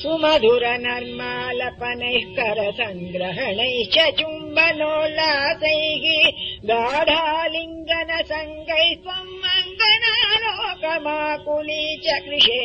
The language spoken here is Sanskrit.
सुमधुरनर्मालपनैः करसङ्ग्रहणैश्च चुम्बनोल्लासैः गाढालिङ्गनसङ्गैः त्वम् अङ्गनालोकमाकुली च कृषे